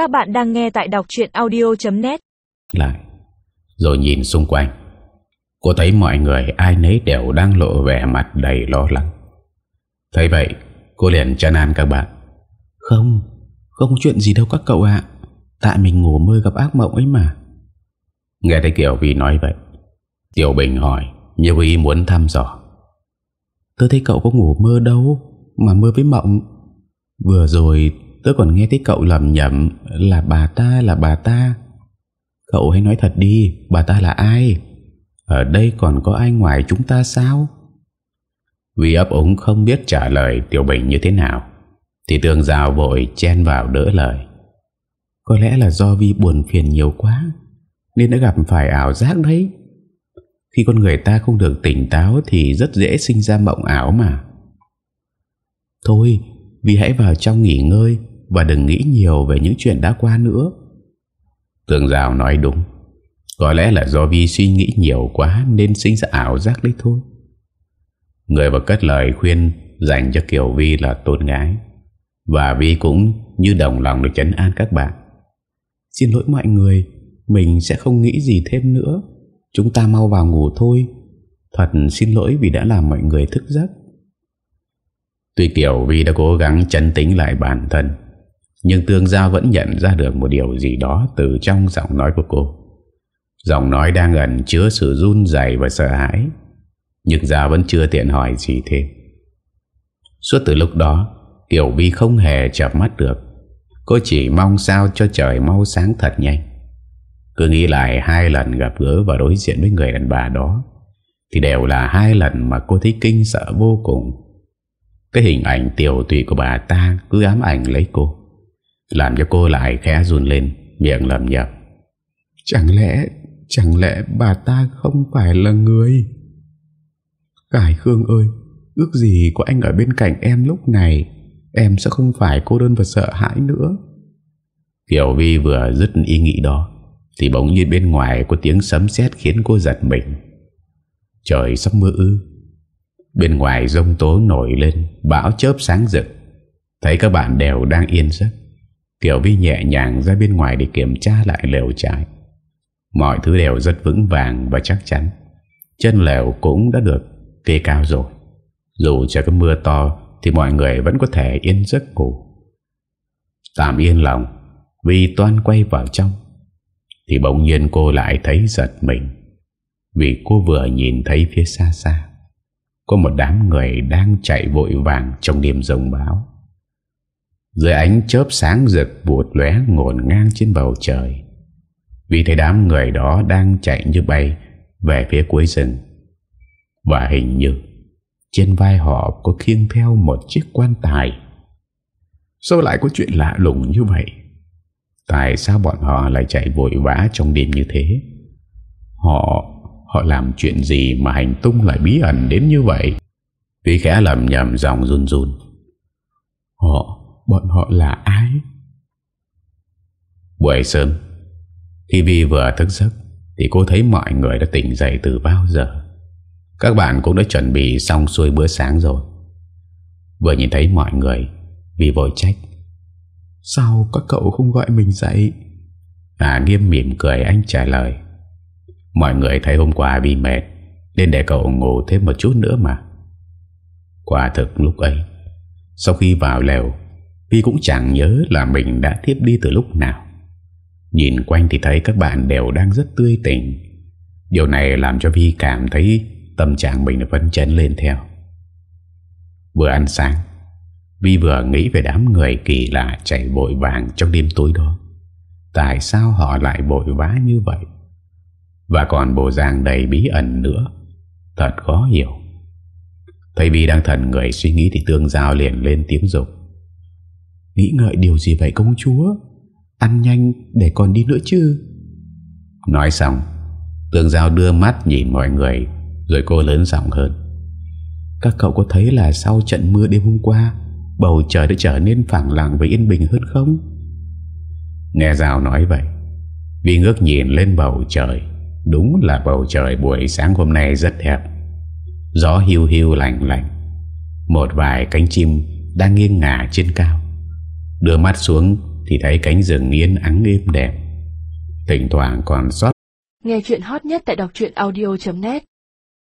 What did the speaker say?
Các bạn đang nghe tại đọc chuyện audio.net Lại Rồi nhìn xung quanh. Cô thấy mọi người ai nấy đều đang lộ vẻ mặt đầy lo lắng. Thấy vậy Cô liền chân an các bạn. Không Không có chuyện gì đâu các cậu ạ. Tại mình ngủ mơ gặp ác mộng ấy mà. Nghe thấy Kiều Vi nói vậy Tiểu Bình hỏi Như ý muốn thăm dò? Tớ thấy cậu có ngủ mơ đâu Mà mơ với mộng. Vừa rồi tớ còn nghe thấy cậu lầm nhầm Là bà ta, là bà ta. Cậu hãy nói thật đi, Bà ta là ai? Ở đây còn có ai ngoài chúng ta sao? Vì ấp ống không biết trả lời Tiểu Bình như thế nào, Thì tường rào vội chen vào đỡ lời. Có lẽ là do Vi buồn phiền nhiều quá, Nên đã gặp phải ảo giác đấy. Khi con người ta không được tỉnh táo Thì rất dễ sinh ra mộng ảo mà. Thôi Vi hãy vào trong nghỉ ngơi và đừng nghĩ nhiều về những chuyện đã qua nữa. Tường rào nói đúng. Có lẽ là do Vi suy nghĩ nhiều quá Nên sinh ra ảo giác đấy thôi. Người và cất lời khuyên Dành cho Kiều Vi là tôn gái Và Vi cũng như đồng lòng được chấn an các bạn. Xin lỗi mọi người, Mình sẽ không nghĩ gì thêm nữa. Chúng ta mau vào ngủ thôi. Thật xin lỗi vì đã làm mọi người thức giấc. Tuy Kiều Vi đã cố gắng chấn tính lại bản thân nhưng Tương Giao vẫn nhận ra được một điều gì đó Từ trong giọng nói của cô. Giọng nói đang ẩn chứa sự run dày và sợ hãi, Nhưng Giao vẫn chưa tiện hỏi gì thêm. Suốt từ lúc đó Kiều Vi không hề chập mắt được. Cô chỉ mong sao cho trời mau sáng thật nhanh. Cứ nghĩ lại hai lần gặp gỡ và đối diện với người đàn bà đó, Thì đều là hai lần mà cô thấy kinh sợ vô cùng. Cái hình ảnh tiểu tụy của bà ta cứ ám ảnh lấy cô. Làm cho cô lại khẽ run lên Miệng lầm nhầm. Chẳng lẽ Chẳng lẽ bà ta không phải là người? Cải Khương ơi Ước gì có anh ở bên cạnh em lúc này Em sẽ không phải cô đơn và sợ hãi nữa. Kiều Vi vừa dứt ý nghĩ đó Thì bỗng nhiên bên ngoài có tiếng sấm sét khiến cô giật mình. Trời sắp mưa ư. Bên ngoài rông tố nổi lên Bão chớp sáng rực. Thấy các bạn đều đang yên giấc Kiều Vi nhẹ nhàng ra bên ngoài để kiểm tra lại lều trại. Mọi thứ đều rất vững vàng và chắc chắn. Chân lều cũng đã được kê cao rồi. Dù trời có mưa to Thì mọi người vẫn có thể yên giấc ngủ. Tạm yên lòng Vì toan quay vào trong. Thì bỗng nhiên cô lại thấy giật mình. Vì cô vừa nhìn thấy phía xa xa, Có một đám người đang chạy vội vàng trong đêm rồng báo. Dưới ánh chớp sáng rực vụt lóe ngổn ngang trên bầu trời. Vì thấy đám người đó đang chạy như bay về phía cuối rừng. Và hình như trên vai họ có khiêng theo một chiếc quan tài. Sao lại có chuyện lạ lùng như vậy? Tại sao bọn họ lại chạy vội vã trong đêm như thế? Họ Họ làm chuyện gì mà hành tung lại bí ẩn đến như vậy? Vì khẽ lầm nhầm dòng run run. Họ Bọn họ là ai? Buổi sớm Khi Vi vừa thức giấc Thì cô thấy mọi người đã tỉnh dậy từ bao giờ. Các bạn cũng đã chuẩn bị xong xuôi bữa sáng rồi. Vừa nhìn thấy mọi người Vi vội trách. Sao các cậu không gọi mình dậy? À nghiêm mỉm cười anh trả lời. Mọi người thấy hôm qua Vi mệt Nên để cậu ngủ thêm một chút nữa mà. Quả thực lúc ấy Sau khi vào lều Vi cũng chẳng nhớ là mình đã tiếp đi từ lúc nào. Nhìn quanh thì thấy các bạn đều đang rất tươi tỉnh. Điều này làm cho Vi cảm thấy tâm trạng mình vẫn chấn lên theo. Vừa ăn sáng, Vi vừa nghĩ về đám người kỳ lạ chạy vội vàng trong đêm tối đó. Tại sao họ lại vội vã như vậy? Và còn bộ dạng đầy bí ẩn nữa. Thật khó hiểu. Thấy Vi đang thần người suy nghĩ Thì tương giao liền lên tiếng dục. Nghĩ ngợi điều gì vậy công chúa? Ăn nhanh để còn đi nữa chứ. Nói xong Tương giao đưa mắt nhìn mọi người Rồi cô lớn giọng hơn. Các cậu có thấy là sau trận mưa đêm hôm qua Bầu trời đã trở nên phẳng lặng và yên bình hơn không? Nghe Giao nói vậy Vi ngước nhìn lên bầu trời. Đúng là bầu trời buổi sáng hôm nay rất đẹp. Gió hiu hiu lạnh lạnh. Một vài cánh chim Đang nghiêng ngả trên cao Đưa mắt xuống Thì thấy cánh rừng yên ắng êm đẹp. Thỉnh thoảng còn sót Nghe chuyện hot nhất tại đọc audio.net